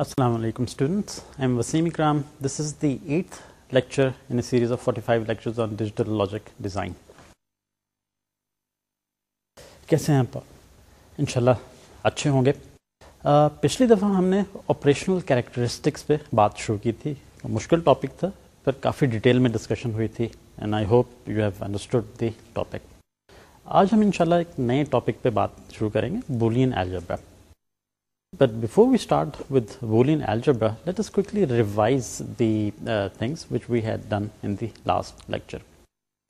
السلام علیکم students I am Waseem Ikram this is the eighth lecture in series of forty five lectures on digital logic design کیسے ہیں آپ انشاءاللہ اچھے ہوں گے پچھلی دفعہ ہم نے آپریشنل کیریکٹرسٹکس پہ بات شروع کی تھی مشکل ٹاپک تھا پر کافی ڈیٹیل میں ڈسکشن ہوئی تھی and I hope you have understood the topic آج ہم انشاءاللہ ایک نئے ٹاپک پہ بات شروع کریں گے Boolean age but before we start with Boolean algebra let's quickly revise the things which we had done in the ل لاسٹ لیکچر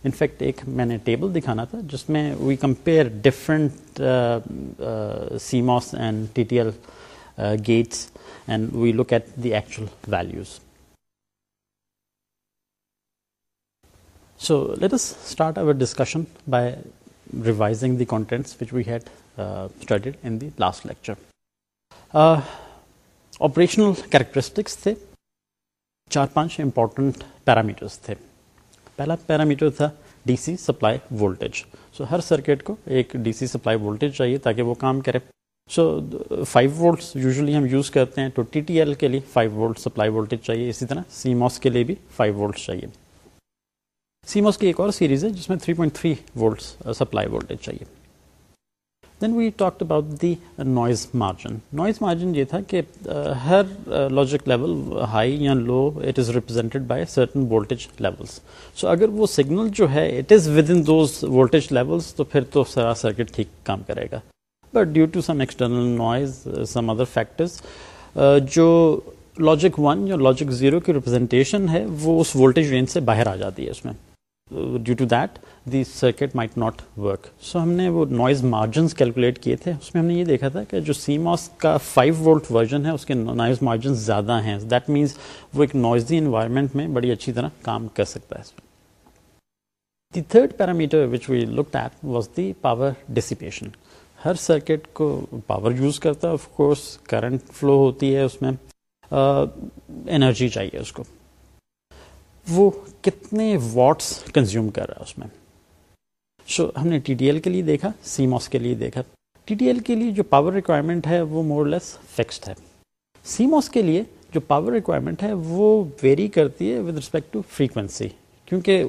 انفیکٹ ایک میں نے ٹیبل دکھانا تھا جس میں we compare different CMOS and T T L gates and we look at the actual values so let's start our discussion by revising the contents which we had in the last lecture operational characteristics تھے چار پانچ important parameters تھے پہلا parameter تھا D C supply voltage so ہر circuit کو ایک D C supply voltage چاہیے تاکہ وہ کام کرے سو فائیو وولٹس یوزلی ہم یوز کرتے ہیں تو ٹی ٹی ایل کے لیے فائیو وولٹ سپلائی وولٹیج چاہیے اسی طرح سی موس کے لیے بھی فائیو وولٹس چاہیے سی موس کی ایک اور سیریز ہے جس میں three point three volts supply voltage چاہیے then we about the noise margin noise margin یہ تھا کہ ہر لاجک لیول ہائی یا low it is represented by certain voltage levels so اگر وہ سگنل جو ہے it is with in those voltage levels تو پھر تو سارا سرکٹ ٹھیک کام کرے گا but due to some external noise some other factors جو لاجک ون یا لاجک زیرو کی ریپرزینٹیشن ہے وہ اس وولٹیج رینج سے باہر آ جاتی ہے اس میں due to that the circuit might not work so ہم نے وہ نوائز مارجنس کیلکولیٹ کیے تھے اس میں ہم نے یہ دیکھا تھا کہ جو سی ماس کا فائیو وولٹ ورژن ہے اس کے نوائز مارجنس زیادہ ہیں دیٹ مینس وہ ایک نوائزی انوائرمنٹ میں بڑی اچھی طرح کام کر سکتا ہے the third parameter which we look at was the power dissipation Hare circuit کو پاور یوز کرتا ہے آف کورس کرنٹ فلو ہوتی ہے اس میں انرجی uh, چاہیے اس کو وہ کتنے واٹس کنزیوم کر رہا ہے اس میں سو ہم نے ٹی ایل کے لیے دیکھا سی موس کے لیے دیکھا ٹی ٹی ایل کے لیے جو پاور ریکوائرمنٹ ہے وہ مور لیس فکسڈ ہے سی موس کے لیے جو پاور ریکوائرمنٹ ہے وہ ویری کرتی ہے ود رسپیکٹ ٹو فریکوینسی کیونکہ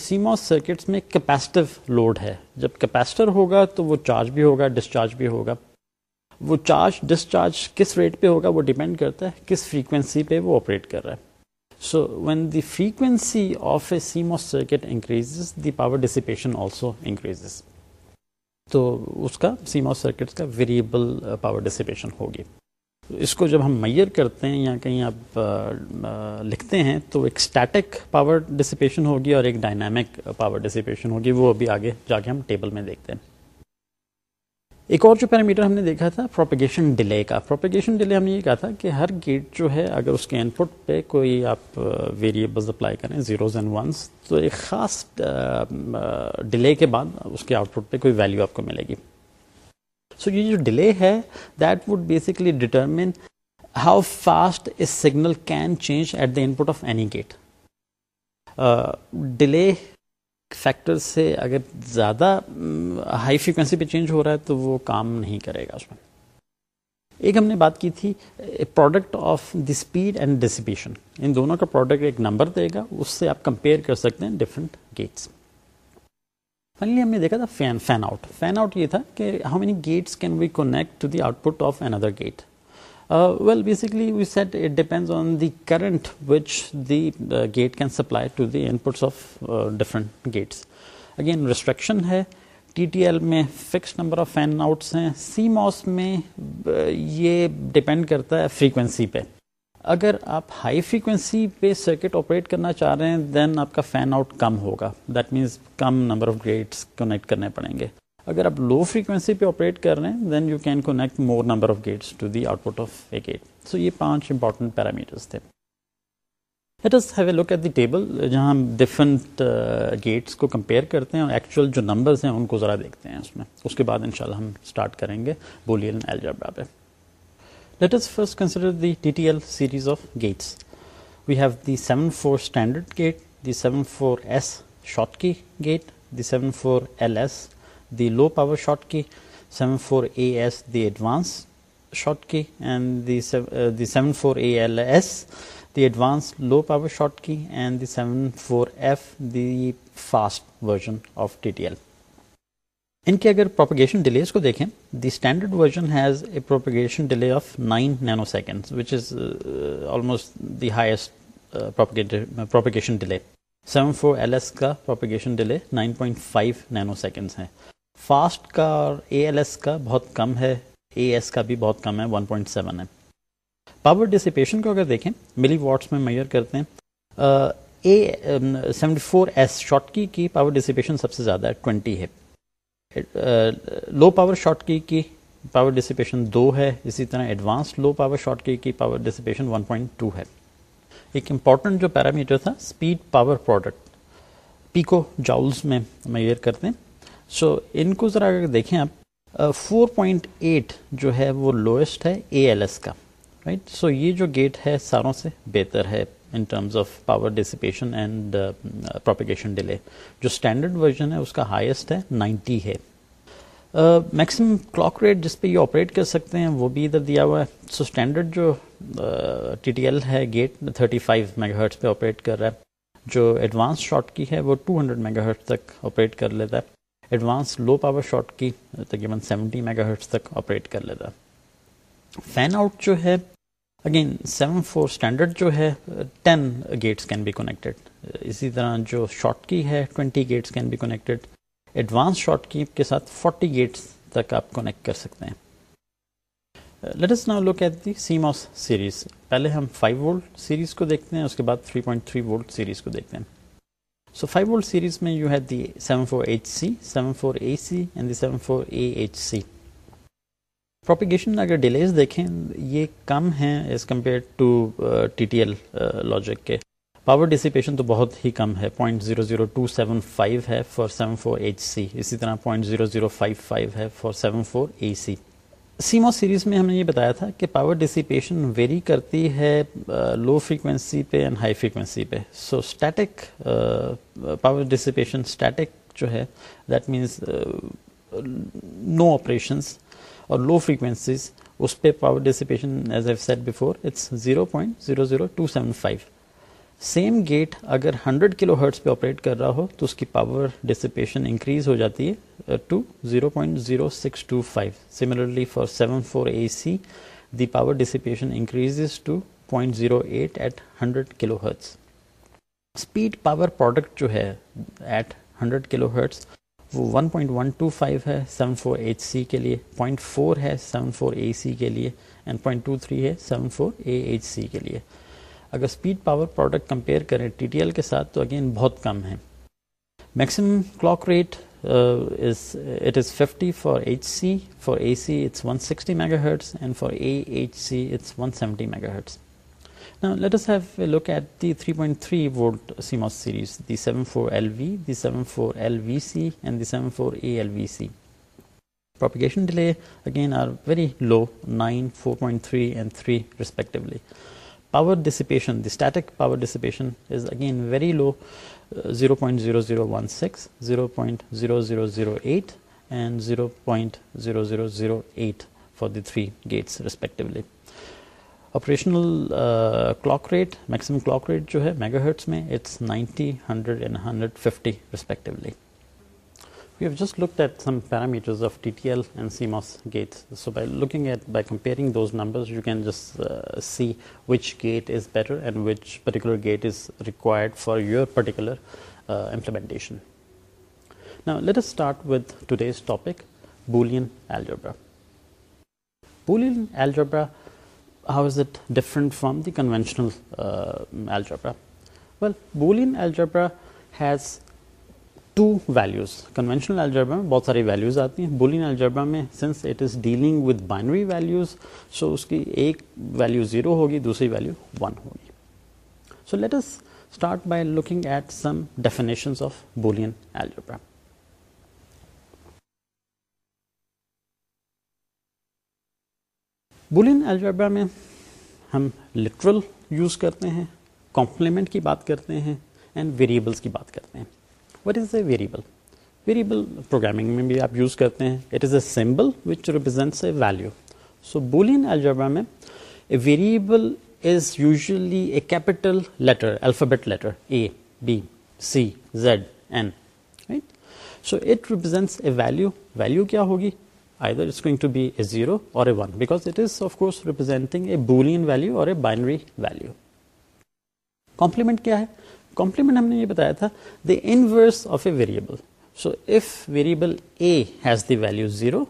سی موس سرکٹس میں کیپیسٹو لوڈ ہے جب کیپیسٹر ہوگا تو وہ چارج بھی ہوگا ڈسچارج بھی ہوگا وہ چارج ڈسچارج کس ریٹ پہ ہوگا وہ ڈیپینڈ کرتا ہے کس فریکوینسی پہ وہ آپریٹ کر رہا ہے so when the frequency of a CMOS circuit increases the power dissipation also increases تو اس کا سیما سرکٹ کا ویریبل پاور ڈسیپیشن ہوگی اس کو جب ہم میئر کرتے ہیں یا کہیں آپ uh, uh, لکھتے ہیں تو ایک اسٹیٹک پاور ڈسیپیشن ہوگی اور ایک ڈائنامک پاور ڈسیپیشن ہوگی وہ ابھی آگے جا کے ہم ٹیبل میں دیکھتے ہیں ایک اور جو پیرامیٹر ہم نے دیکھا تھا پروپیگیشن ڈیلے کا پروپیگیشن ڈیلے ہم نے یہ کہا تھا کہ ہر گیٹ جو ہے اگر اس کے ان پٹ پہ کوئی آپ ویریبلز اپلائی کریں زیروز اینڈ ونس تو ایک خاص ڈیلے کے بعد اس کے آؤٹ پٹ پہ کوئی ویلیو آپ کو ملے گی سو یہ جو ڈیلے ہے that would basically determine how fast us signal can change at the input of any gate delay factor سے اگر زیادہ ہائی فریکوینسی پہ چینج ہو رہا ہے تو وہ کام نہیں کرے گا اس میں ایک ہم نے بات کی تھی product of the speed and dissipation ان دونوں کا پروڈکٹ ایک نمبر دے گا اس سے آپ کمپیئر کر سکتے ہیں ڈفرینٹ گیٹس فائنلی ہم نے دیکھا تھا fan fan out fan out یہ تھا کہ how many gates can we connect the output of another gate well basically we set it depend on the current which the gate can supply to the inputs of different gates again restriction ہے T T L میں fixed number of fan outs ہیں CMOS میں یہ depend کرتا ہے frequency پہ اگر آپ ہائی فریکوینسی پہ سرکٹ آپریٹ کرنا چاہ رہے ہیں دین آپ کا فین آؤٹ کم ہوگا دیٹ مینس کم نمبر آف گیٹس کنیکٹ کرنے پڑیں گے اگر آپ لو فریکوینسی پہ آپریٹ کر رہے ہیں then you can connect more number of gates to the output of a gate so یہ پانچ امپورٹنٹ پیرامیٹرس تھے at have a look at the table جہاں ہم ڈفرنٹ گیٹس uh, کو کمپیئر کرتے ہیں اور ایکچوئل جو نمبرز ہیں ان کو ذرا دیکھتے ہیں اس میں اس کے بعد ان شاء اللہ ہم اسٹارٹ کریں گے بولیل الجبرا پہ let us first consider L series of gates we have the seven four standard gate the seven four S Schottky gate the seven four L S the low power Schottky seven four A S the advance Schottky and the seven four A L S the advance low power Schottky and the seven four F the fast version of T T L ان کے اگر propagation delays کو دیکھیں the standard version has a propagation delay of nine nanosecond which is almost the highest propagation delay seven four L S کا propagation delay nine point five nanoseconds ہیں fast کا اور A L S کا بہت کم ہے A S کا بھی بہت کم ہے 1.7 پوائنٹ سیون ہے پاور ڈسیپیشن کو اگر دیکھیں ملی واٹس میں میئر کرتے ہیں A seventy four S Schottky کی پاور ڈسیپیشن سب سے زیادہ ٹوینٹی ہے لو پاور شارٹ کی کی پاور ڈسیپیشن دو ہے اسی طرح ایڈوانس لو پاور شارٹ کی کی power dissipation one point two ہے ایک امپورٹنٹ جو پیرامیٹر تھا speed power product pico joules میں میئر کرتے ہیں سو ان کو ذرا اگر دیکھیں آپ فور پوائنٹ ایٹ جو ہے وہ لوئسٹ ہے اے ایل ایس کا رائٹ سو یہ جو گیٹ ہے ساروں سے بہتر ہے in terms of power dissipation and propagation delay جو اسٹینڈرڈ ورژن ہے اس کا ہائیسٹ ہے نائنٹی ہے میکسیمم کلاک ریٹ جس پہ یہ آپریٹ کر سکتے ہیں وہ بھی ادھر دیا ہوا ہے سو اسٹینڈرڈ جو ٹی ٹی ایل ہے gate thirty five mega hertz پہ آپریٹ کر رہا ہے جو ایڈوانس شارٹ کی ہے وہ ٹو ہنڈریڈ ہرٹس تک آپریٹ کر لیتا ہے advance low power Schottky تقریباً سیونٹی میگا ہرٹس تک آپریٹ کر لیتا فین آؤٹ جو ہے اگین سیون فور اسٹینڈرڈ جو ہے ten gates can be connected اسی طرح جو شارٹ کی ہے twenty gates can be connected advance Schottky کے ساتھ فورٹی گیٹس تک آپ کنیکٹ کر سکتے ہیں لیٹس نا لو کہتی سی ماس سیریز پہلے ہم فائیو وولٹ سیریز کو دیکھتے ہیں اس کے بعد three point three volt series کو دیکھتے ہیں سو فائیو ولڈ سیریز میں یو ہے four H C seven four A C and the seven four A H C propagation اگر ڈیلیز دیکھیں یہ کم ہیں as compared to T T L logic کے پاور ڈسیپیشن تو بہت ہی کم ہے point zero zero two seven five ہے for seven four H C اسی طرح point zero zero five five ہے for seven four A C CMOS series میں ہم نے یہ بتایا تھا کہ پاور ڈسیپیشن ویری کرتی ہے لو فریکوینسی پہ اینڈ ہائی فریکوینسی پہ so static power dissipation static جو ہے دیٹ مینس نو آپریشنس اور لو فریکوینسیز اس پہ power dissipation as a set before it's zero point zero zero two seven five same gate اگر hundred kilo hertz پہ operate کر رہا ہو تو اس کی پاور ڈسپیشن انکریز ہو جاتی ہے to zero point zero six two five similarly for seven four A C the power dissipation increase to point zero eight at hundred kilohertz speed power product جو ہے at hundred kilo hertz وہ one point one two five ہے seven four H C کے لیے point four ہے seven four A C کے لیے and point two three ہے seven four A H C کے لیے اگر اسپیڈ پاور پروڈکٹ کمپیئر کریں ٹی ٹی ایل کے ساتھ تو اگین بہت کم ہے maximum clock rate it is fifty for H C for A C it's one sixty mega hertz and for A H C it's one seventy mega Hurst look at the three point three volt CMOS series the seven four L V the seven four L V C and the seven four A L V C propagation delay again are very low nine four point three and three respectively power dissipation the static power dissipation is again very low zero point zero zero one six zero point zero zero zero eight and zero point zero zero zero eight for the three gates respectively operational clock rate maximum clock rate جو ہے mega hertz میں it's ninety hundred and hundred fifty respectively We have just looked at some parameters of TTL and CMOS gates. So by comparing those numbers, you can just uh, see which gate is better and which particular gate is required for your particular uh, implementation. Now let us start with today's topic, Boolean algebra. Boolean algebra, how is it different from the conventional uh, algebra? Well, Boolean algebra has two values conventional algebra میں بہت ساری values آتی ہیں Boolean algebra میں since it is dealing with binary values so اس کی ایک value zero ہوگی دوسری ویلیو ون ہوگی so let us start by looking at some definition of Boolean algebra Boolean algebra میں ہم لٹرل یوز کرتے ہیں کمپلیمنٹ کی بات کرتے ہیں اینڈ ویریبلس کی بات کرتے ہیں what is a variable variable programming میں بھی آپ یوز کرتے ہیں it is a symbol which represents a value so Boolean algebra میں a a variable is usually capital letter alphabet letter A B C Z N right so it represents a value value کیا ہوگی I درگو be a zero اور a one because of course representing a Boolean value or a binary value complement کیا ہے complement ہم نے یہ بتایا تھا the inverse of a variable so if variable A has the value zero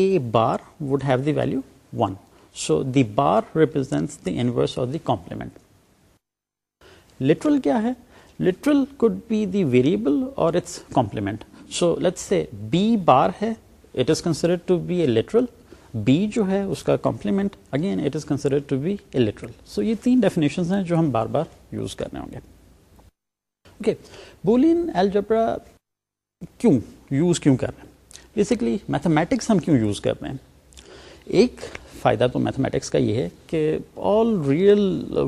A bar would have the value one so the bar represent the inverse of the complement literal کیا ہے literal could be the variable اور its complement so let's be bar ہے it is to be a literal B جو ہے اس کا complement again it is to be a literal so یہ تین ڈیفینیشنز ہیں جو ہم بار بار یوز کرنے ہوں گے اوکے بولین الجبرا کیوں یوز کیوں کر رہے ہیں بیسکلی میتھمیٹکس ہم کیوں یوز کر رہے ہیں ایک فائدہ تو میتھمیٹکس کا یہ ہے کہ all real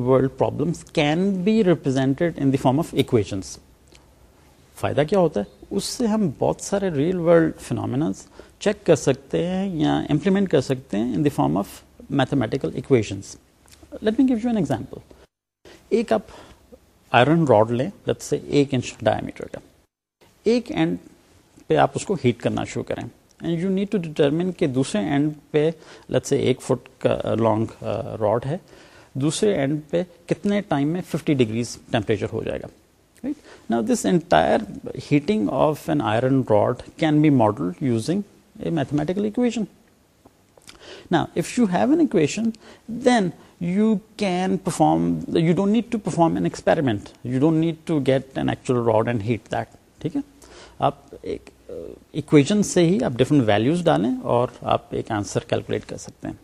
world problems can be represented in the form of equations فائدہ کیا ہوتا ہے اس سے ہم بہت سارے ریئل ورلڈ فنامیناز چیک کر سکتے ہیں یا امپلیمنٹ کر سکتے ہیں in the form of mathematical equations let me give you an example ایک آپ آئرن راڈ لیں جب سے ایک انچ ڈایا میٹر کا ایک اینڈ پہ آپ اس کو ہیٹ کرنا شروع کریں and you need to determine کہ دوسرے اینڈ پہ لت سے ایک فٹ کا لانگ راڈ uh, ہے دوسرے اینڈ پہ کتنے ٹائم میں 50 ڈگریز ٹیمپریچر ہو جائے گا رائٹ نا this entire heating of an iron rod can be model using a mathematical equation نا if you have an equation then you can perform you don't need to perform an experiment you don't need to get an actual rod and heat ہے آپ ایک equation سے ہی آپ different values ڈالیں اور آپ ایک آنسر کیلکولیٹ کر سکتے ہیں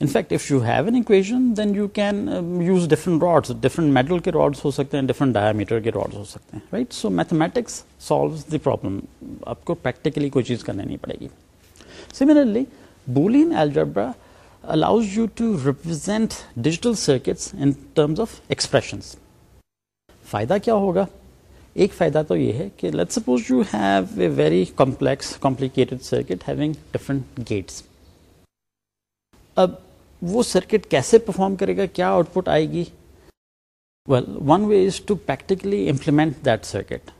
in fact if you have an equation then you can use different rods different metal کے راڈس ہو سکتے ہیں ڈفرنٹ ڈایا میٹر کے راڈس ہو سکتے ہیں right so mathematics solves the problem آپ کو پریکٹیکلی کوئی چیز کرنی نہیں پڑے گی similarly Boolean algebra to digital circuits in terms of expressions فائدہ کیا ہوگا ایک فائدہ تو یہ ہے کہ let suppose you have a very complex complicated circuit having different gates اب وہ سرکٹ کیسے پرفارم کرے گا کیا آؤٹ پٹ آئے گی well one way is to practically implement that circuit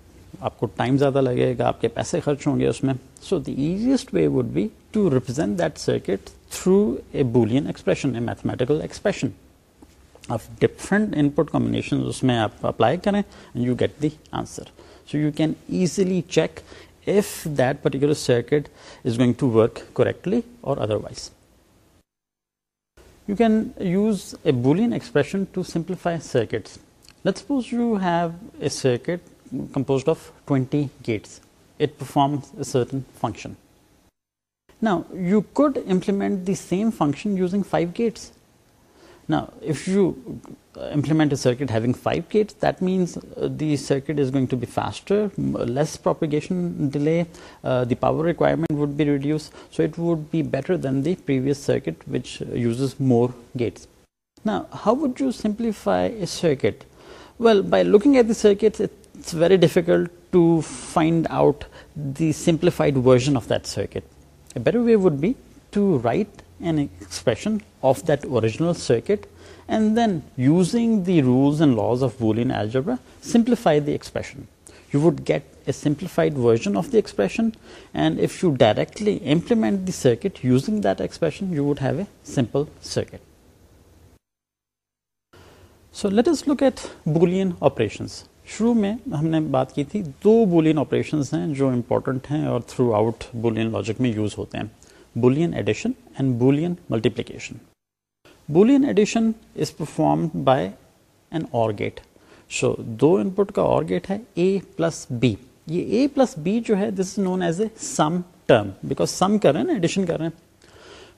آپ کو ٹائم زیادہ لگے گا آپ کے پیسے خرچ ہوں گے اس میں so the easiest way would be to represent that circuit through a Boolean expression a mathematical expression آپ ڈفرنٹ ان پٹ کمبینیشن اس میں آپ اپلائی کریں and you get the answer so you can easily check if that particular circuit is going to work correctly or otherwise you can use a Boolean expression to simplify circuits let suppose you have a circuit composed of 20 gates. It performs a certain function. Now, you could implement the same function using 5 gates. Now, if you implement a circuit having 5 gates, that means uh, the circuit is going to be faster, less propagation delay, uh, the power requirement would be reduced, so it would be better than the previous circuit which uh, uses more gates. Now, how would you simplify a circuit? Well, by looking at the circuits, it's very difficult to find out the simplified version of that circuit. A better way would be to write an expression of that original circuit and then, using the rules and laws of Boolean algebra, simplify the expression. You would get a simplified version of the expression, and if you directly implement the circuit using that expression, you would have a simple circuit. So let us look at Boolean operations. شروع میں ہم نے بات کی تھی دو Boolean operation ہیں جو امپورٹنٹ ہیں اور تھرو آؤٹ بولین لاجک میں یوز ہوتے ہیں Boolean addition and Boolean multiplication Boolean addition is perform by an OR gate so do input کا اور گیٹ ہے اے پلس بی یہ اے پلس بی جو ہے this is known as a sum term because sum کر رہے ہیں نا ایڈیشن کر رہے ہیں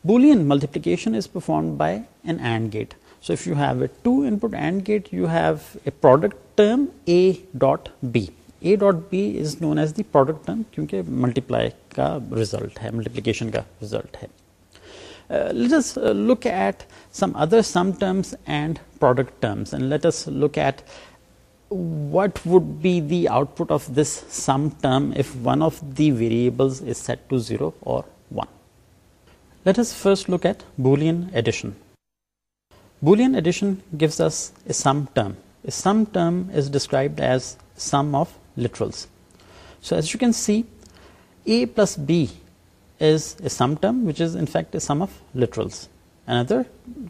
Boolean multiplication is perform by an AND gate so if you have a two input AND gate you have a product term A dot B A dot B is known as the product term کیونکہ multiply کا result ہے multiplication کا result ہے let's look at at sum sum other terms terms and and product look what would be the output of this sum term if one of the is set to zero or one let's first look at Boolean addition Boolean addition gives us sum term A sum term is described as sum of literals. So as you can see, a plus b is a sum term, which is in fact a sum of literals. Another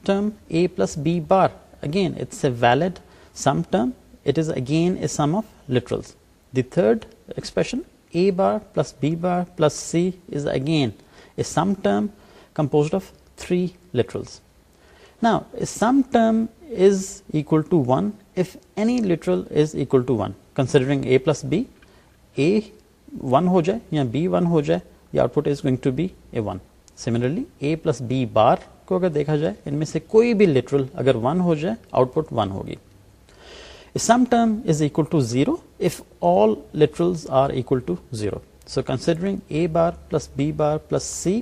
term, a plus b bar, again it's a valid sum term, it is again a sum of literals. The third expression, a bar plus b bar plus c, is again a sum term composed of three literals. Now a sum term is equal to 1 if any literal is equal to 1 considering a plus b a 1 ہو جائے یا b 1 ہو جائے یا output using similarly A plus b bar کو اگر دیکھا جائے ان میں سے کوئی بھی لیٹرل اگر 1 ہو جائے آؤٹ پٹ ون ہوگی sum term is equal to 0 if all literals are equal to 0 so considering a bar plus b bar plus c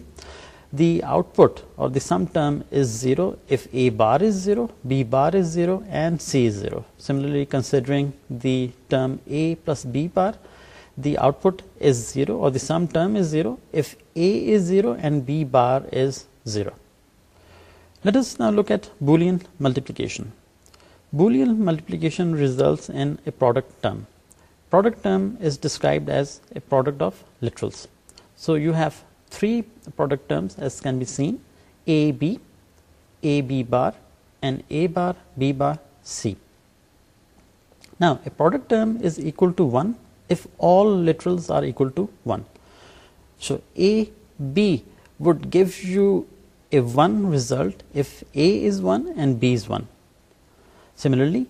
the output or the sum term is 0 if A bar is 0, B bar is 0 and C is 0. Similarly, considering the term A plus B bar, the output is 0 or the sum term is 0 if A is 0 and B bar is 0. Let us now look at Boolean multiplication. Boolean multiplication results in a product term. Product term is described as a product of literals. So you have three product bar and A bar B bar C نہ B is one similarly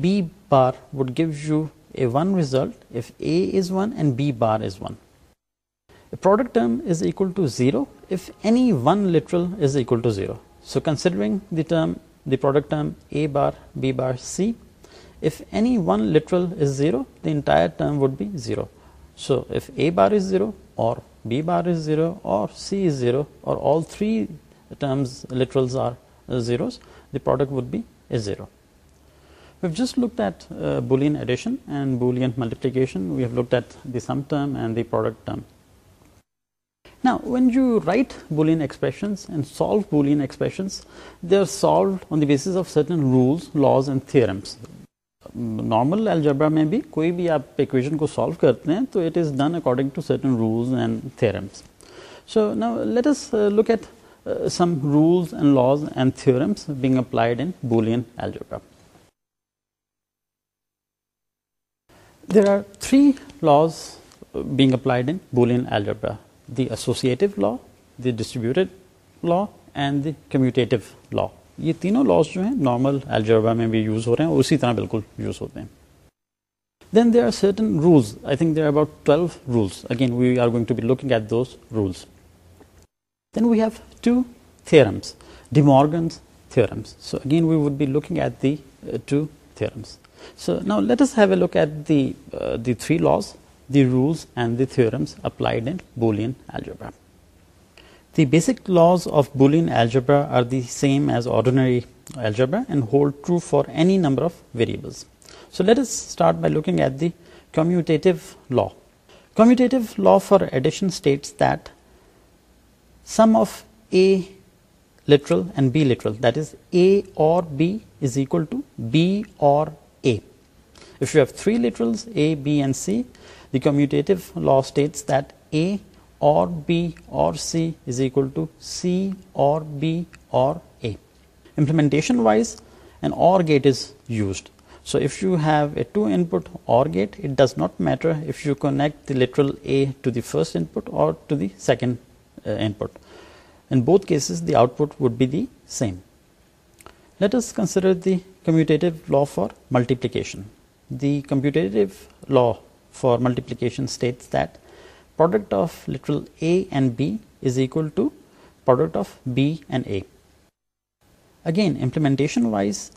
B bar view you a result A one and B bar is one The product term is equal to 0 if any one literal is equal to 0. So considering the product term a bar, b bar, c, if any one literal is 0, the entire term would be 0. So if a bar is 0 or b bar is 0 or c is 0 or all three terms literals are uh, zeros, the product would be a 0. We've just looked at uh, Boolean addition and Boolean multiplication. We have looked at the sum term and the product term. نا when you write Boolean expressions and solve Boolean expressions they are solved on the basis of certain rules laws and theorems normal algebra میں بھی کوئی بھی آپ equation کو solve کرتے ہیں تو it is done according to certain rules and theorems so نا let let's look at some rules and laws and theorems being applied in Boolean algebra there are three laws being applied in Boolean algebra the associative law the distributed law and the commutative law یہ تینوں لاس جو ہیں normal الجربا میں بھی use ہو رہے ہیں اور اسی طرح بالکل یوز ہوتے ہیں then there are certain rules I think there about twelve rules again we are going to be looking at those rules then we have two theorems De Morgan's theorems so again we would be looking at the two theorems so نا let's have a look at the the three laws the rules and the theorems applied in Boolean algebra. The basic laws of Boolean algebra are the same as ordinary algebra and hold true for any number of variables. So let us start by looking at the commutative law. Commutative law for addition states that sum of A literal and B literal, that is A or B, is equal to B or A. If you have three literals A, B and C, the commutative law states that A or B or C is equal to C or B or A. Implementation wise, an OR gate is used. So if you have a 2-input OR gate, it does not matter if you connect the literal A to the first input or to the second uh, input. In both cases, the output would be the same. Let us consider the commutative law for multiplication. The commutative law for multiplication states that product of literal A and B is equal to product of B and A. Again, implementation wise,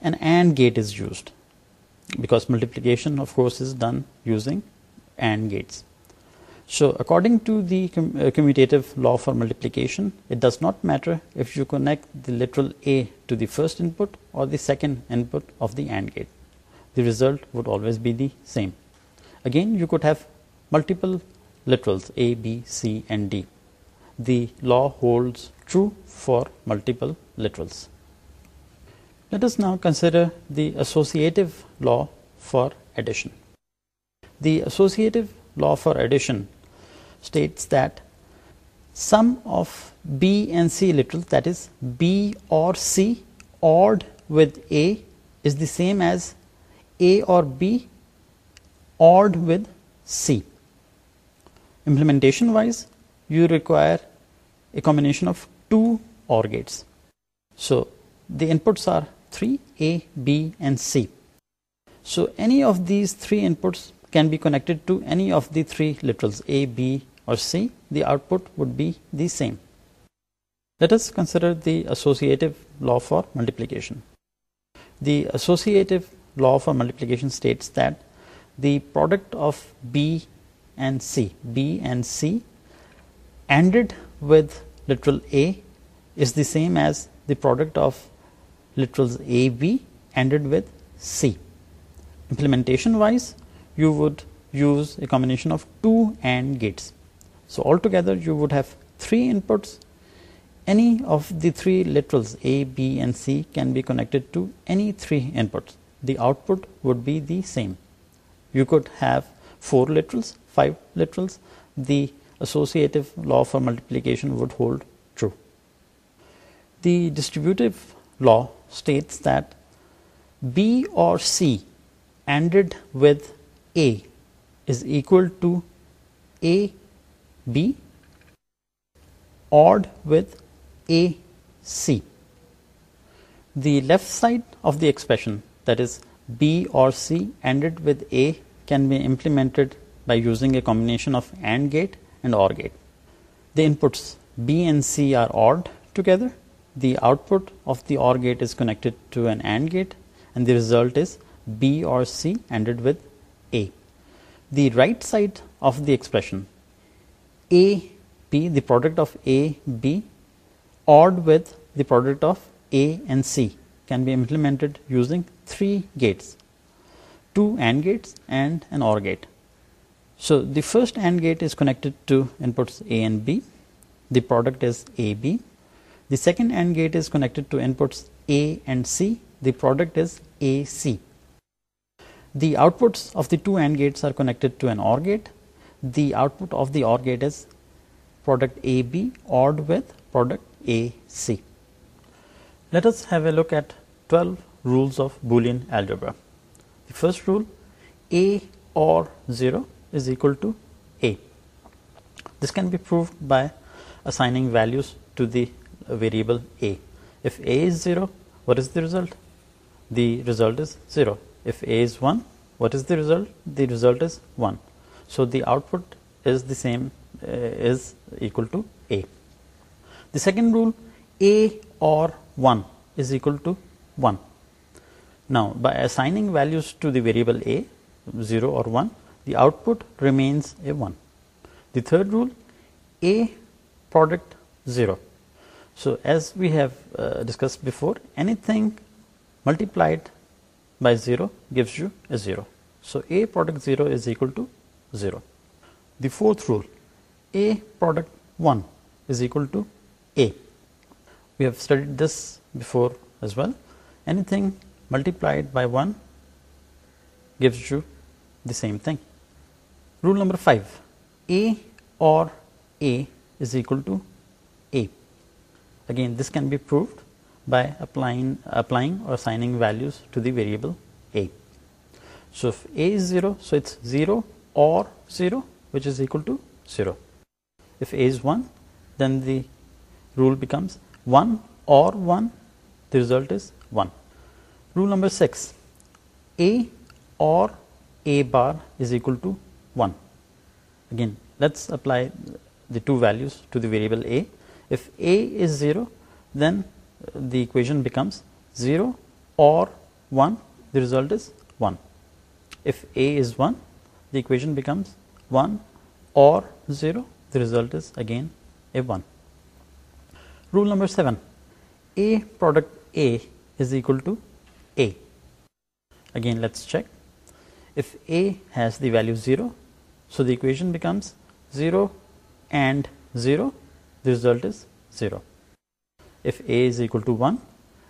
an AND gate is used because multiplication of course is done using AND gates. So according to the uh, commutative law for multiplication, it does not matter if you connect the literal A to the first input or the second input of the AND gate. The result would always be the same. Again, you could have multiple literals A, B, C, and D. The law holds true for multiple literals. Let us now consider the associative law for addition. The associative law for addition states that sum of B and C literals, that is B or C, ORed with A, is the same as A or B ORed with C. Implementation wise, you require a combination of two OR gates. So the inputs are 3, A, B and C. So any of these three inputs can be connected to any of the three literals A, B or C. The output would be the same. Let us consider the associative law for multiplication. The associative law for multiplication states that the product of B and C ANDed with literal A is the same as the product of literals AB ANDed with C. Implementation wise, you would use a combination of 2 AND gates. So, altogether you would have 3 inputs. Any of the 3 literals A, B and C can be connected to any 3 inputs. The output would be the same. You could have 4 literals, 5 literals. The associative law for multiplication would hold true. The distributive law states that B or C ended with A is equal to AB odd with AC. The left side of the expression, that is B or C ended with A can be implemented by using a combination of AND gate and OR gate. The inputs B and C are ORed together. The output of the OR gate is connected to an AND gate, and the result is B or C ended with A. The right side of the expression A, B, the product of A, B, ORed with the product of A and C, can be implemented using three gates, two AND gates and an OR gate. So the first AND gate is connected to inputs A and B. The product is AB. The second AND gate is connected to inputs A and C. The product is AC. The outputs of the two AND gates are connected to an OR gate. The output of the OR gate is product AB ORed with product AC. Let us have a look at 12 rules of Boolean algebra. The first rule, A or 0 is equal to A. This can be proved by assigning values to the variable A. If A is 0, what is the result? The result is 0. If A is 1, what is the result? The result is 1. So the output is the same, uh, is equal to A. The second rule, A or 1 is equal to 1. Now, by assigning values to the variable a, 0 or 1, the output remains a 1. The third rule, a product 0. So, as we have uh, discussed before, anything multiplied by 0 gives you a 0. So, a product 0 is equal to 0. The fourth rule, a product 1 is equal to a. We have studied this before as well. Anything multiplied by 1 gives you the same thing. Rule number 5, A or A is equal to A. Again, this can be proved by applying or assigning values to the variable A. So, if A is 0, so it is 0 or 0, which is equal to 0. If A is 1, then the rule becomes 1 or 1, the result is 1. Rule number 6, A or A bar is equal to 1. Again, let us apply the two values to the variable A. If A is 0, then the equation becomes 0 or 1, the result is 1. If A is 1, the equation becomes 1 or 0, the result is again a 1. Rule number 7, A product A is equal to a. Again, let's check. If A has the value 0, so the equation becomes 0 and 0, the result is 0. If A is equal to 1,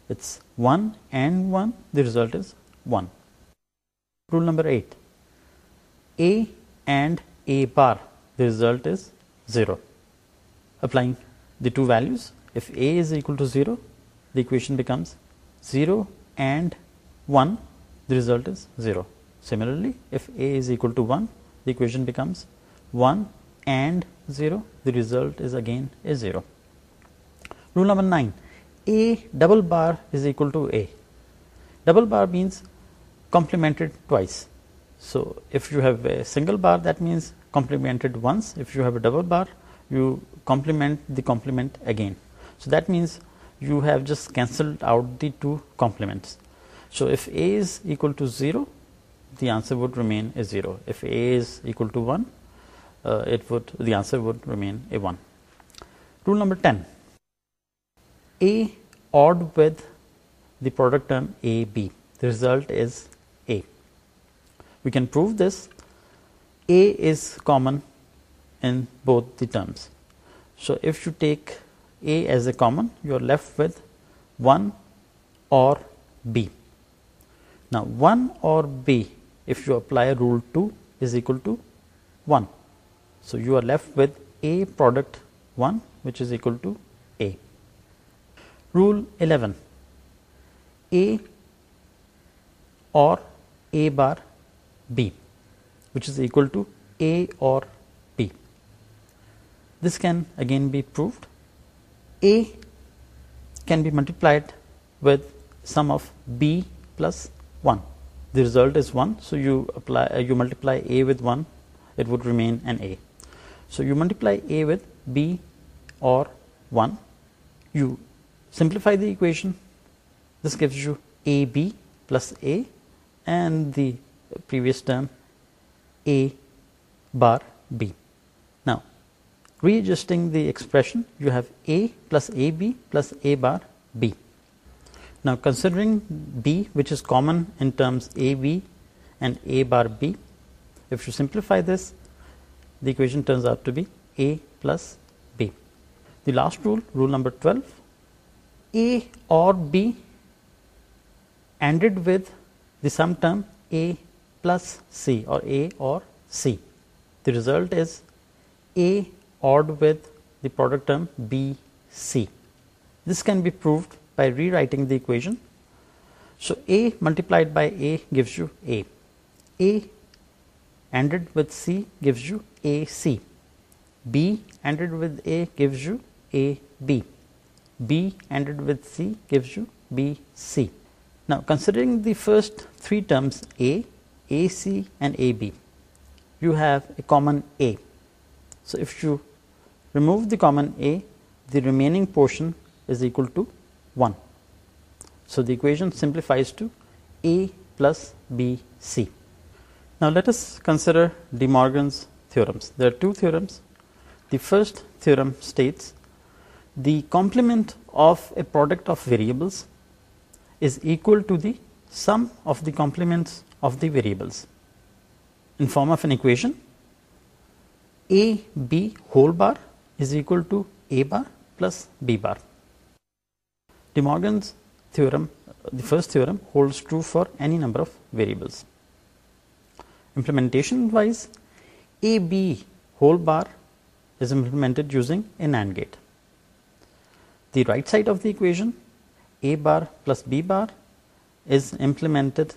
it's 1 and 1, the result is 1. Rule number 8, A and A bar, the result is 0. Applying the two values, if A is equal to 0, the equation becomes 0 and 1, the result is 0. Similarly, if A is equal to 1, the equation becomes 1 and 0, the result is again is 0. Rule number 9, A double bar is equal to A. Double bar means complemented twice. So, if you have a single bar, that means complemented once. If you have a double bar, you complement the complement again. So, that means you have just cancelled out the two complements. So if A is equal to 0, the answer would remain a 0. If A is equal to 1, uh, the answer would remain a 1. Rule number 10. A odd with the product term A B. The result is A. We can prove this. A is common in both the terms. So if you take a as a common, you are left with 1 or B. Now, 1 or B, if you apply rule 2 is equal to 1. So, you are left with A product 1 which is equal to A. Rule 11, A or A bar B which is equal to A or B. This can again be proved a can be multiplied with sum of B plus 1. The result is 1. So uh, you multiply A with 1, it would remain an A. So you multiply A with B or 1. You simplify the equation. This gives you AB plus A and the previous term A bar B. Readjusting the expression, you have A plus AB plus A bar B. Now considering B, which is common in terms AB and A bar B, if you simplify this, the equation turns out to be A plus B. The last rule, rule number 12, A or B ended with the sum term A plus C or A or C. The result is A ORed with the product term BC. This can be proved by rewriting the equation. So A multiplied by A gives you A. A ended with C gives you AC. B ended with A gives you AB. B ended with C gives you BC. Now considering the first three terms A, AC and AB, you have a common A. So if you remove the common a, the remaining portion is equal to 1. So, the equation simplifies to a plus b c. Now, let us consider De Morgan's theorems. There are two theorems. The first theorem states the complement of a product of variables is equal to the sum of the complements of the variables in form of an equation a b whole bar is equal to A bar plus B bar. De Morgan's theorem, the first theorem, holds true for any number of variables. Implementation wise, AB whole bar is implemented using a NAND gate. The right side of the equation, A bar plus B bar, is implemented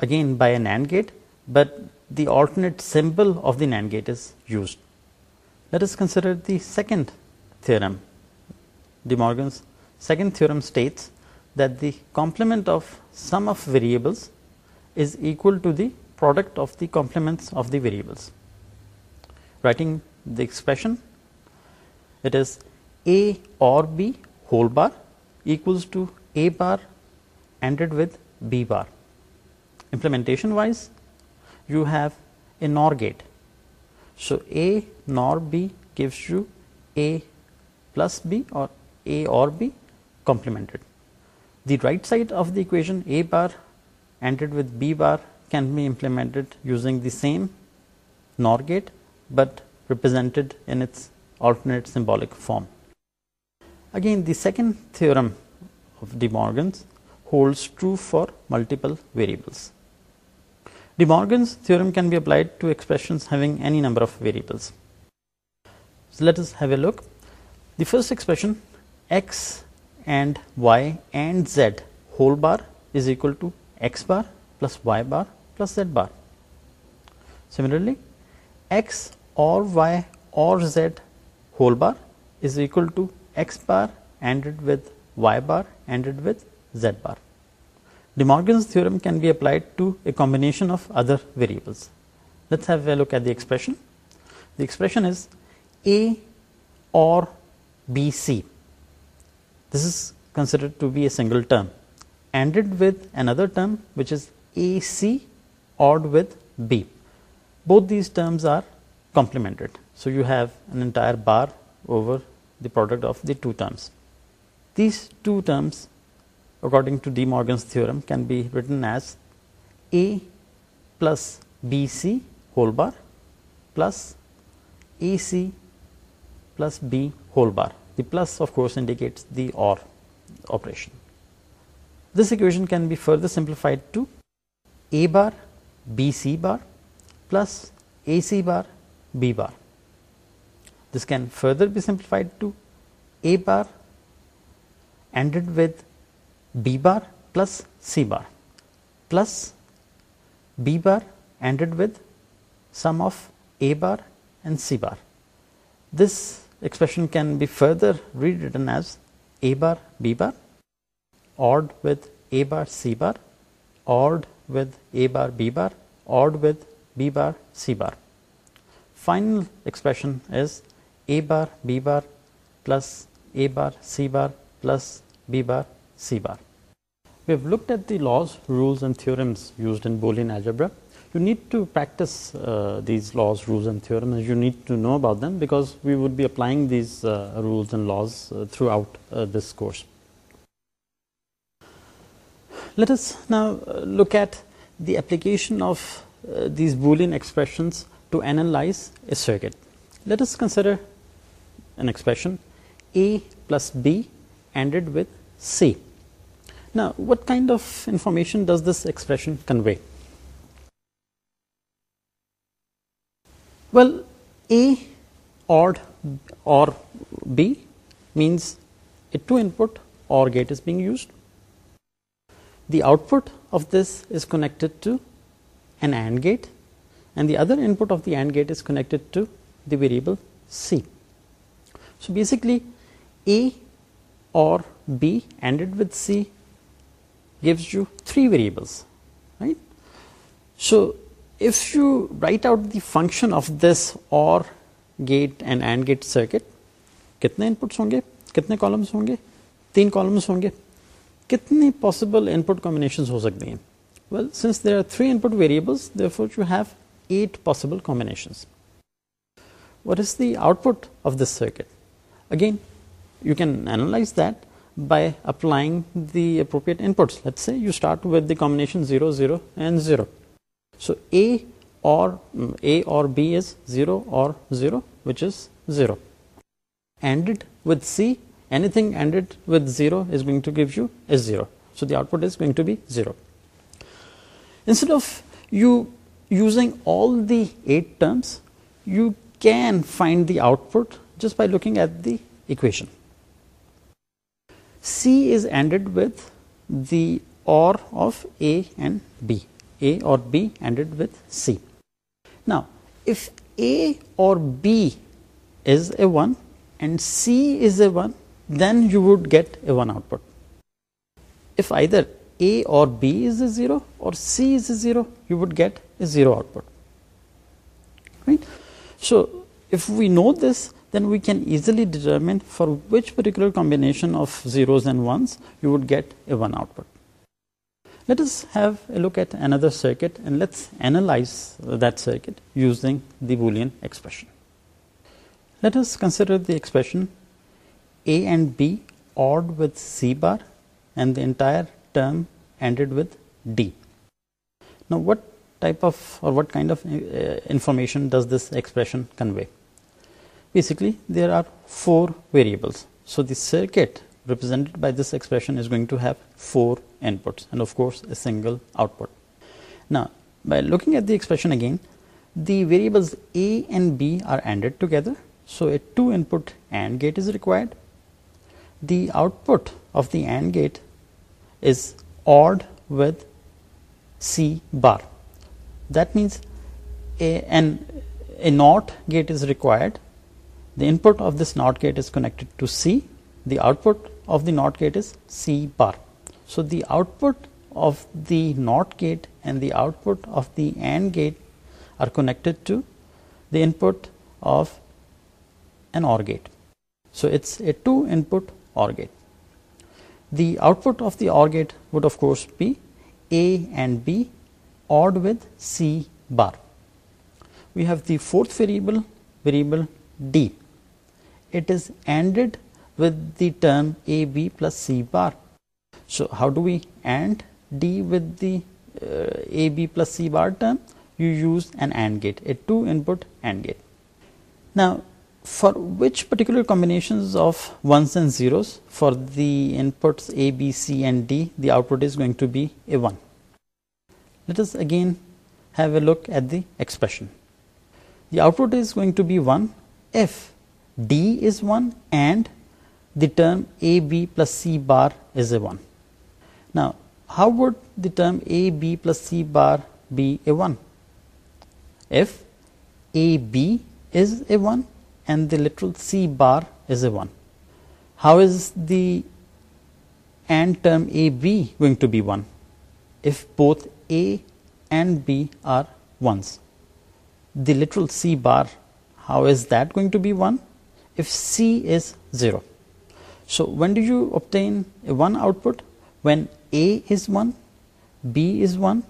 again by a NAND gate, but the alternate symbol of the NAND gate is used. Let us consider the second theorem. De Morgan's second theorem states that the complement of sum of variables is equal to the product of the complements of the variables. Writing the expression, it is A or B whole bar equals to A bar ended with B bar. Implementation wise, you have a NOR gate so A nor B gives you A plus B or A or B complemented. The right side of the equation A bar ended with B bar can be implemented using the same NOR gate but represented in its alternate symbolic form. Again, the second theorem of De Morgan's holds true for multiple variables. De Morgan's theorem can be applied to expressions having any number of variables. So let us have a look. The first expression, x and y and z whole bar is equal to x bar plus y bar plus z bar. Similarly, x or y or z whole bar is equal to x bar ended with y bar ended with z bar. De Morgan's theorem can be applied to a combination of other variables. Let's have a look at the expression. The expression is A or BC. This is considered to be a single term, ended with another term which is AC odd with B. Both these terms are complemented, so you have an entire bar over the product of the two terms. These two terms according to De Morgan's theorem can be written as A plus BC whole bar plus AC plus B whole bar. The plus of course indicates the OR operation. This equation can be further simplified to A bar BC bar plus AC bar B bar. This can further be simplified to A bar ended with B bar plus C bar plus B bar ended with sum of A bar and C bar. This expression can be further rewritten as A bar B bar ORed with A bar C bar ORed with A bar B bar ORed with B bar C bar. Final expression is A bar B bar plus A bar C bar plus B bar C bar. We have looked at the laws, rules and theorems used in Boolean algebra. You need to practice uh, these laws, rules and theorems. You need to know about them because we would be applying these uh, rules and laws uh, throughout this course. Let us now look at the application of these Boolean expressions to analyze a circuit. Let us consider an expression A plus B ANDed with C. Now, what kind of information does this expression convey? Well, A ORed or B means a 2-input OR gate is being used. The output of this is connected to an AND gate, and the other input of the AND gate is connected to the variable C. So basically, A OR B ANDed with C gives you three variables, right? So if you write out the function of this OR gate and AND gate circuit, کتنے inputs ہوں گے کتنے columns ہوں گے تین columns ہوں گے کتنے پاسبل ان پٹ کمبینیشن ہو سکتی ہیں well since there are three input variables therefore you have eight possible combinations what is the output of this circuit again you can analyse that by applying the appropriate inputs. Let's say you start with the combination 0, 0 and 0. So mm, A or B is 0 or 0, which is 0. Ended with C, anything ended with 0 is going to give you a 0. So the output is going to be 0. Instead of you using all the 8 terms, you can find the output just by looking at the equation. C is ended with the OR of A and B, A or B ended with C. Now, if A or B is a 1 and C is a 1, then you would get a 1 output. If either A or B is a 0 or C is a 0, you would get a 0 output. Right? So, if we know this, then we can easily determine for which particular combination of zeros and ones you would get a one output. Let us have a look at another circuit and let's analyze that circuit using the Boolean expression. Let us consider the expression A and B ORed with C bar and the entire term ended with D. Now what kind of uh, information does this expression convey? Basically, there are 4 variables. So the circuit represented by this expression is going to have 4 inputs and of course a single output. Now by looking at the expression again, the variables A and B are ANDed together, so a 2 input AND gate is required. The output of the AND gate is ORed with C bar. That means an OT gate is required the input of this NOT gate is connected to C. The output of the NOT gate is C bar. So the output of the NOT gate and the output of the AND gate are connected to the input of an OR gate. So it's a 2-input OR gate. The output of the OR gate would of course be A and B ORed with C bar. We have the fourth variable D it is ended with the term AB plus C bar. So how do we AND D with the uh, AB plus C bar term? You use an AND gate, a 2-input AND gate. Now, for which particular combinations of 1s and 0s, for the inputs A, B, C and D, the output is going to be a 1. Let us again have a look at the expression. The output is going to be 1 if D is 1 and the term AB plus C bar is a 1. Now, how would the term AB plus C bar be a 1? If AB is a 1 and the literal C bar is a 1. How is the and term AB going to be 1 if both A and B are 1s? The literal C bar, how is that going to be 1 if C is 0. So when do you obtain a 1 output? When A is 1, B is 1,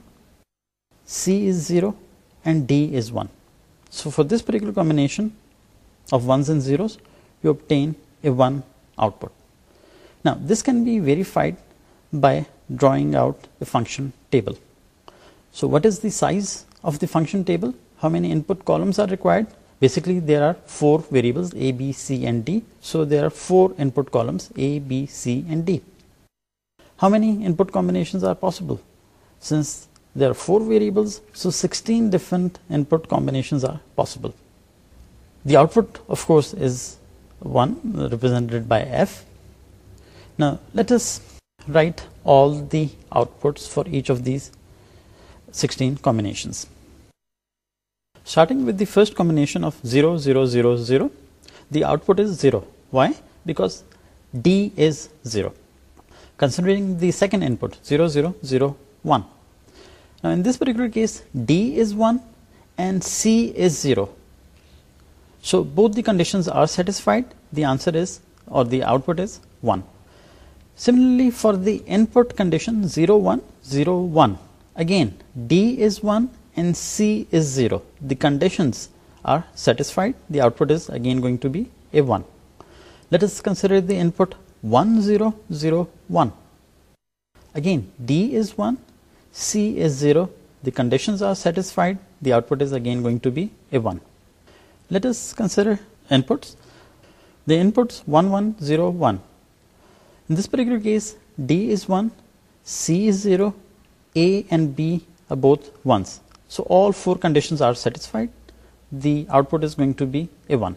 C is 0 and D is 1. So for this particular combination of 1s and 0s, you obtain a 1 output. Now this can be verified by drawing out a function table. So what is the size of the function table? How many input columns are required? Basically, there are 4 variables A, B, C and D. So, there are 4 input columns A, B, C and D. How many input combinations are possible? Since there are 4 variables, so 16 different input combinations are possible. The output, of course, is 1, represented by F. Now, let us write all the outputs for each of these 16 combinations. Starting with the first combination of 0, 0, 0, 0, the output is 0. Why? Because D is 0. Considering the second input 0, 0, 0, 1. Now in this particular case D is 1 and C is 0. So both the conditions are satisfied. The answer is, or the output is 1. Similarly for the input condition 0, 1, 0, 1. Again D is 1 says zero دیٹسفائیڈ again going to be either ditto zero D's one سیریونسائیڈ again گوئنگلس D is one C zero A B about So all four conditions are satisfied. The output is going to be a 1.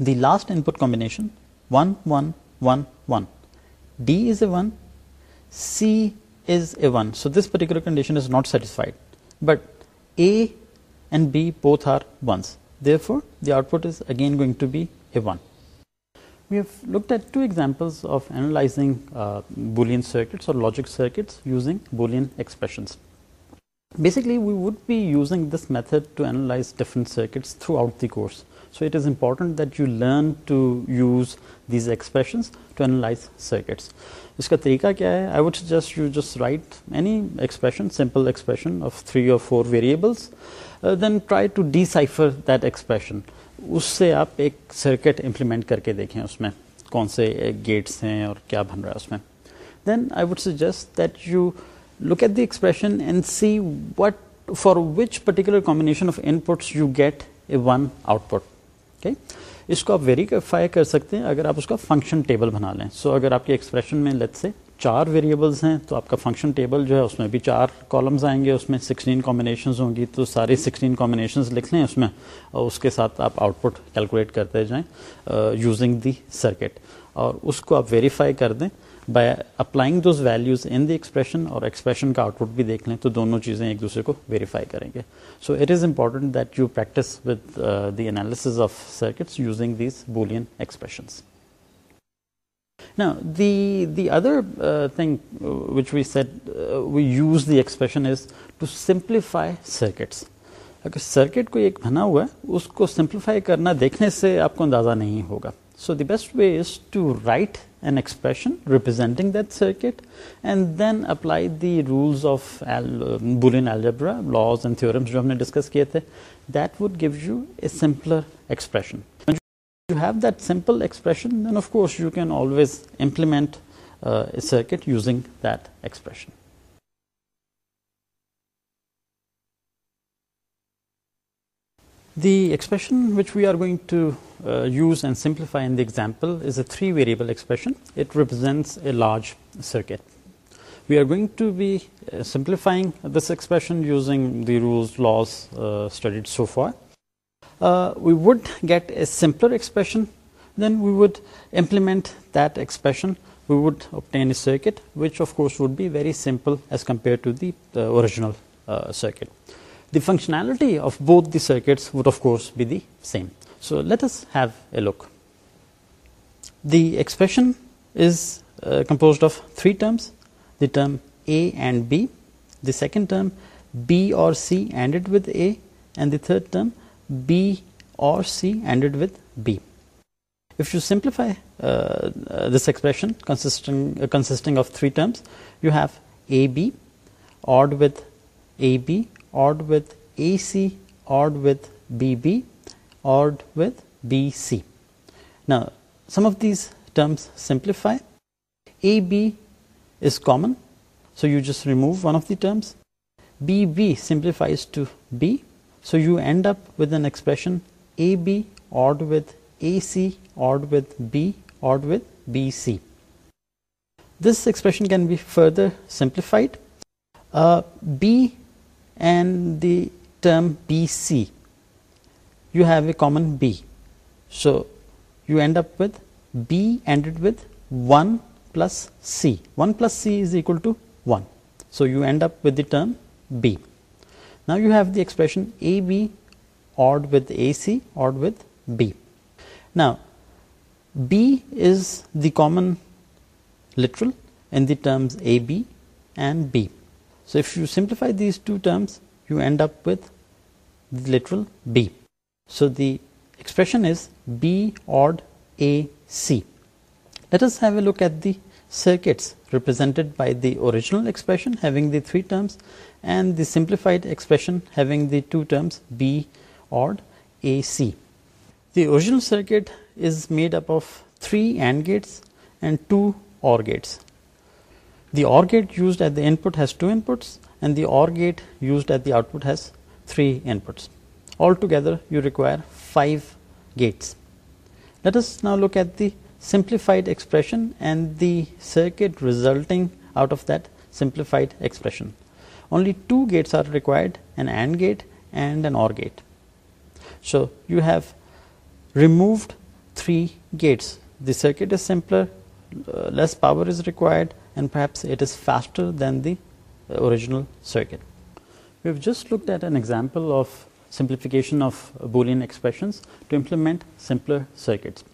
The last input combination 1 1 1 1, D is a 1, C is a 1. So this particular condition is not satisfied, but A and B both are 1s. Therefore the output is again going to be a 1. We have looked at two examples of analyzing uh, Boolean circuits or logic circuits using Boolean expressions. Basically we would be using this method to analyse different circuits throughout the course so it is important that you learn to use these expressions to analyse circuits اس کا طریقہ کیا ہے I would say just you just write any expression simple expression of three or four variables then try to decipher that expression اس سے آپ ایک circuit implement کر کے دیکھیں اس میں کون سے گیٹس ہیں اور کیا بن رہا ہے اس میں then I would suggest that you look at the expression and see what for which particular combination of inputs you get a one output okay اس کو آپ ویریفائی کر سکتے ہیں اگر آپ اس کا فنکشن ٹیبل بنا لیں سو so, اگر آپ کے ایکسپریشن میں لیٹ سے چار ویریبلس ہیں تو آپ کا فنکشن ٹیبل جو ہے اس میں بھی چار کالمز آئیں گے اس میں سکسٹین کامبینیشنز ہوں گی تو ساری سکسٹین کامبینیشنز لکھ لیں اس میں اور اس کے ساتھ آپ آؤٹ پٹ کیلکولیٹ کرتے جائیں یوزنگ دی سرکٹ اور اس کو آپ ویریفائی کر دیں by applying those values in the expression اور ایکسپریشن کا آؤٹ پٹ بھی دیکھ لیں تو دونوں چیزیں ایک دوسرے کو ویریفائی کریں گے so it is important that you practise with the analysis of circuits using these Boolean expressions نا the other thing which we set we use the expression is to simplify circuits okay circuit کو ایک بنا ہوا ہے اس کو simplify کرنا دیکھنے سے آپ کو اندازہ نہیں ہوگا so the best way is to write an expression representing that circuit and then apply the rules of Boolean algebra laws and theorems جو ہم نے ڈسکس کیے تھے that would give you a simpler expression expression then of course you can always implement circuit using that expression The expression which we are going to uh, use and simplify in the example is a 3-variable expression. It represents a large circuit. We are going to be uh, simplifying this expression using the rules, laws uh, studied so far. We would get a simpler expression, then we would implement that expression. We would obtain a circuit which of course would be very simple as compared to the original circuit the functionality of both the circuits would of course be the same. So let us have a look. The expression is uh, composed of three terms: the term A and B, the second term B or C ANDed with A, and the third term B or C ANDed with B. If you simplify uh, uh, this expression consisting of three terms, you have AB ORed with AB odd with AC, odd with BB, odd with BC. Now some of these terms simplify. AB is common, so you just remove one of the terms. BB simplifies to B, so you end up with an expression AB odd with AC odd with B odd with BC. This expression can be further simplified. Uh, B and the term BC, you have a common B. So, you end up with B ended with 1 plus C. 1 plus C is equal to 1. So, you end up with the term B. Now, you have the expression AB odd with AC odd with B. Now, B is the common literal in the terms AB and B. So if you simplify these two terms, you end up with the literal B. So the expression is B odd AC. Let us have a look at the circuits represented by the original expression having the three terms and the simplified expression having the two terms B odd AC. The original circuit is made up of 3 AND gates and 2 OR gates. The OR gate used at the input has 2 inputs and the OR gate used at the output has 3 inputs. Altogether you require 5 gates. Let us now look at the simplified expression and the circuit resulting out of that simplified expression. Only 2 gates are required, an AND gate and an OR gate. So you have removed 3 gates. The circuit is simpler, uh, less power is required, and perhaps it is faster than the original circuit. We've just looked at an example of simplification of Boolean expressions to implement simpler circuits.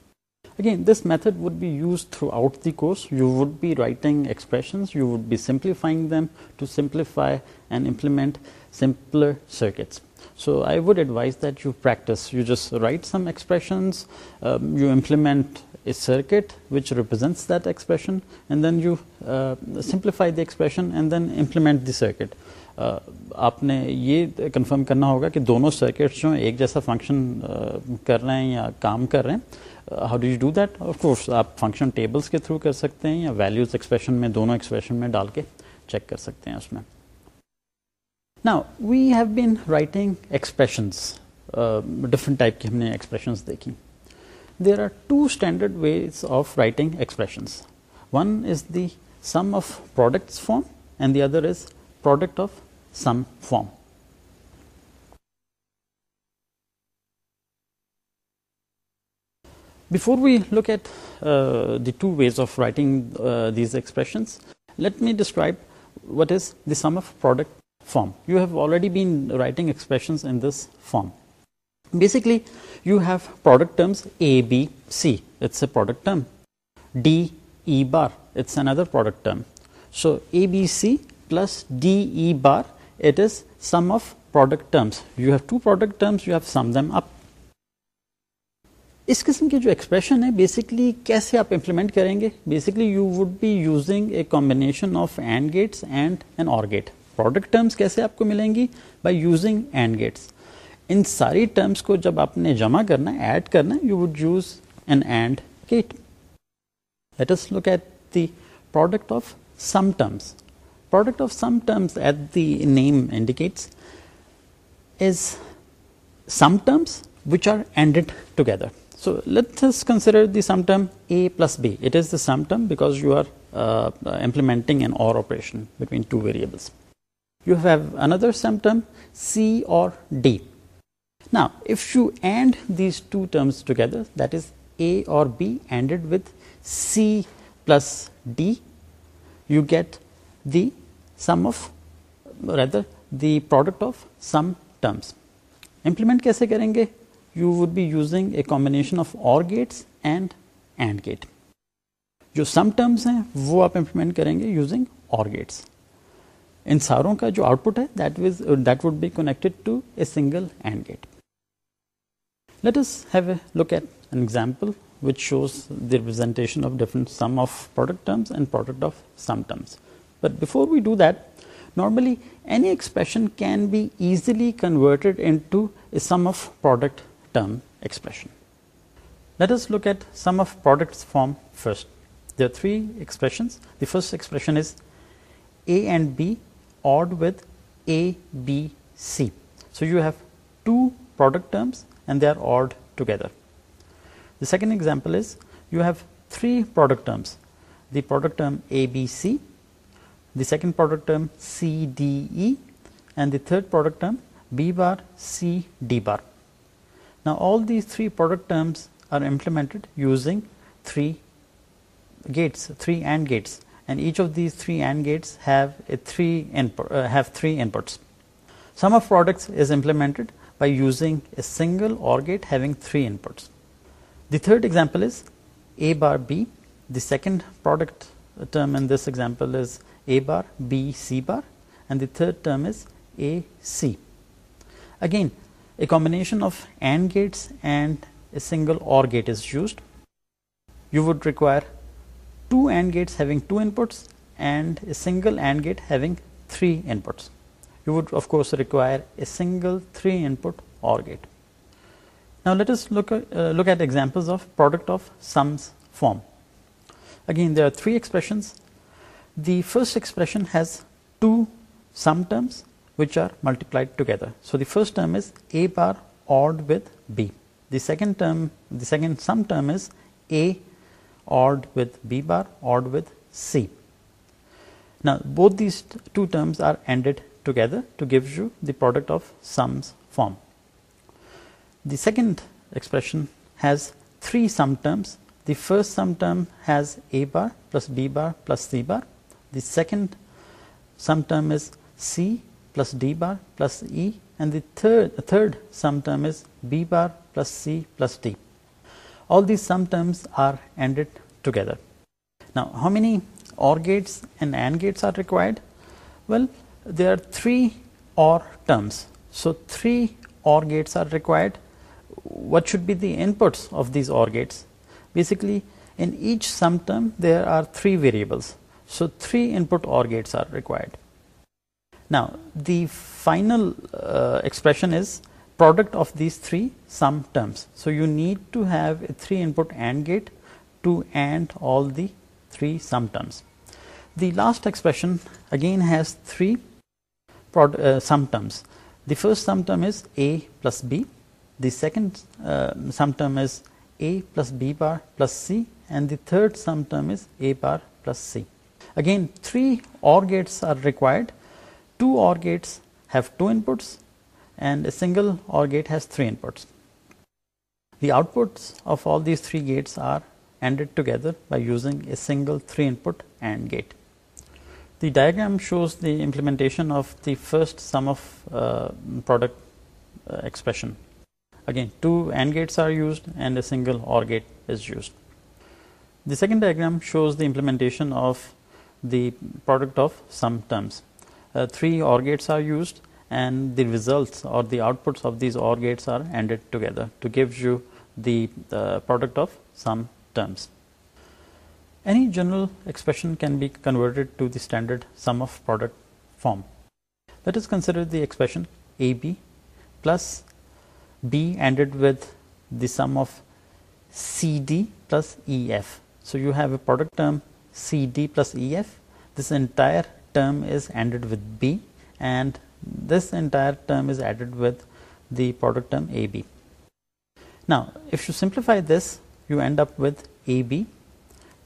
Again, this method would be used throughout the course. You would be writing expressions, you would be simplifying them to simplify and implement simpler circuits. So I would advise that you practise you just write some expressions you implement a circuit which represents that expression and then you simplify the expression and then implement the circuit آپ نے یہ confirm کرنا ہوگا کہ دونوں circuits جو ہیں ایک جیسا فنکشن کر رہے ہیں یا کام کر رہے ہیں how do you do that of course آپ فنکشن ٹیبلس کے تھرو کر سکتے ہیں یا ویلیوز ایکسپریشن میں دونوں ایکسپریشن میں ڈال کے چیک کر سکتے ہیں اس میں نا we have been writing expressions different type کی ہم نے ایکسپریشنس دیکھیں there are two standard ways of writing expressions one is the sum of products form and the other is product of sum form before we look at the two ways of writing these expressions let me describe what is the sum of product form you have already been writing this in this form basically you have product A B C it's a product term D E bar it's other product so A B C plus D E bar it is sum of product terms you have two product terms you have sum them up اس قسم کی جو expression ہے basically کیسے آپ implement کریں گے basically you would be using a combination of AND gates and an OR gate product terms کیسے آپ کو ملیں گی بائی یوزنگ اینڈ گیٹس ان ساری ٹرمز کو جب آپ نے جمع کرنا ایڈ کرنا you would use an AND gate let's look at the product of sum terms product of sum terms at the name indicates is sum terms which are ANDed together so let's consider the sum term A plus B it is the sum term because you are implementing an OR operation between two variables you have another sum term C or D نا if you AND these two terms together that is A or B and with C plus D you get the sum of the product of sum terms implement کیسے کریں گے you would be using a combination of OR gates and AND gate جو sum terms ہیں وہ آپ implement کریں گے using آرگیٹس ان ساروں کا جو آؤٹ پٹ ہے that that would be connected to a single AND gate let us have a look at an example which shows the representation of different sum of product and product of sum terms but before we do that normally any expression can be easily converted is look at sum of products form first there three expressions the first expression is A AND B ORed with A, B, C. So you have two product terms and they are ORed together. The second example is you have three product terms, the product term A, B, C, the second product term C, D, E, and the third product term B bar, C, D bar. Now all these three product terms are implemented using three AND gates and each of these three AND gates uh, have three inputs. Sum of products is implemented by using a single OR gate having three inputs. The third example is A bar B. The second product term in this example is A bar B C bar, and the third term is A C. Again, a combination of AND gates and a single OR gate is used. You would require two AND gates having two inputs and a single AND gate having three inputs. You would of course require a single 3-input OR gate. Now let us uh, look at examples of product of sums form. Again, there are three expressions. The first expression has two sum terms which are multiplied together. So the first term is A bar ORed with B. The second sum term is A ORed with B bar, ORed with C. Now both these two terms are ended together to give you the product of sums form. The second expression has three sum terms. The first sum term has A bar plus B bar plus C bar. The second sum term is C plus D bar plus E, and the third sum term is B bar plus C plus D. All these sum terms are ANDed together. Now, how many OR gates and AND gates are required? Well, there are 3 OR terms. So, 3 OR gates are required. What should be the inputs of these OR gates? Basically, in each sum term, there are 3 variables. So, 3 input OR gates are required. Now, the final uh, expression is product of these three sum terms. So, you need to have a 3-input AND gate to AND all the three sum terms. The last expression again has three uh, sum terms. The first sum term is A plus B, the second uh, sum term is A plus B bar plus C, and the third sum term is A bar plus C. Again, three OR gates are required. Two OR gates have two inputs, and a single OR gate has 3 inputs. The outputs of all these 3 gates are ANDed together by using a single 3 input AND gate. The diagram shows the implementation of the first sum of uh, product uh, expression. Again, 2 AND gates are used and a single OR gate is used. The second diagram shows the implementation of the product of sum terms. Uh, 3 OR gates are used and the results or the out پٹس together to give you the products a general expression can be converted let us consider the expression A B plus B and the sum of C D plus E F so you have a product C D plus E F this entire ended with B and This entire term is added with the product term AB. Now if you simplify this, you end up with AB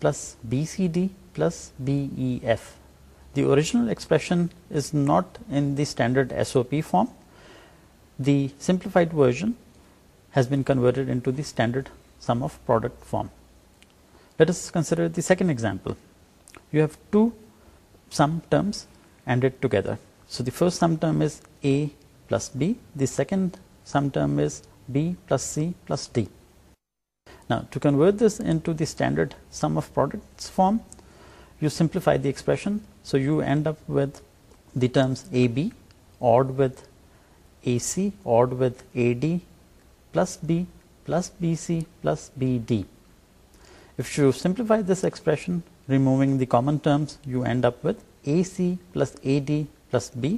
plus BCD plus BEF. The original expression is not in the standard SOP form. The simplified version has been converted into the standard sum of product form. Let us consider the second example. You have two sum terms added together. So the first sum term is A plus B, the second sum term is B plus C plus D. Now to convert this into the standard sum of products form, you simplify the expression, so you end up with the terms AB odd with AC odd with AD plus B plus BC plus BD. If you simplify this expression removing the common terms, you end up with AC plus AD plus B,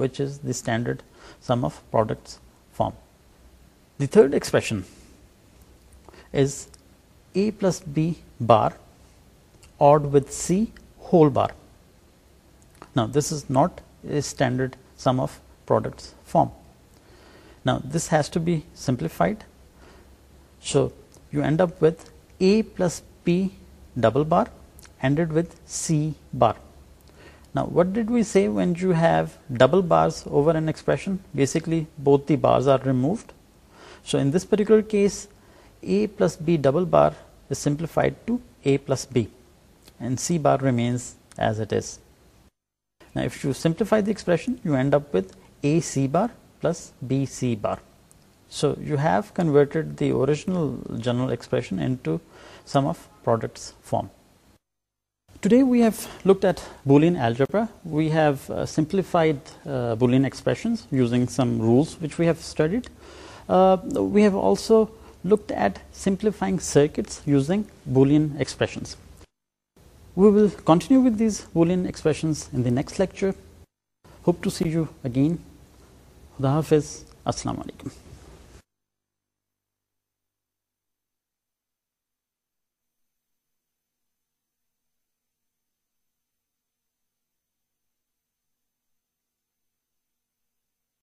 which is the standard sum of products form. The third expression is A plus B bar odd with C whole bar. Now, this is not a standard sum of products form. Now, this has to be simplified. So, you end up with A plus B double bar ended with C bar. Now what did we say when you have double bars over an expression? Basically both the bars are removed. So in this particular case, a plus b double bar is simplified to a plus b and c bar remains as it is. Now if you simplify the expression, you end up with a c bar plus b c bar. So you have converted the original general expression into sum of products form. Today we have looked at Boolean algebra we have simplified Boolean expressions using some rules which we have studied we have also looked at simplifying circuits using Boolean expressions we will continue with these Boolean expressions in the next lecture hope to see you again خدا حافظ السلام علیکم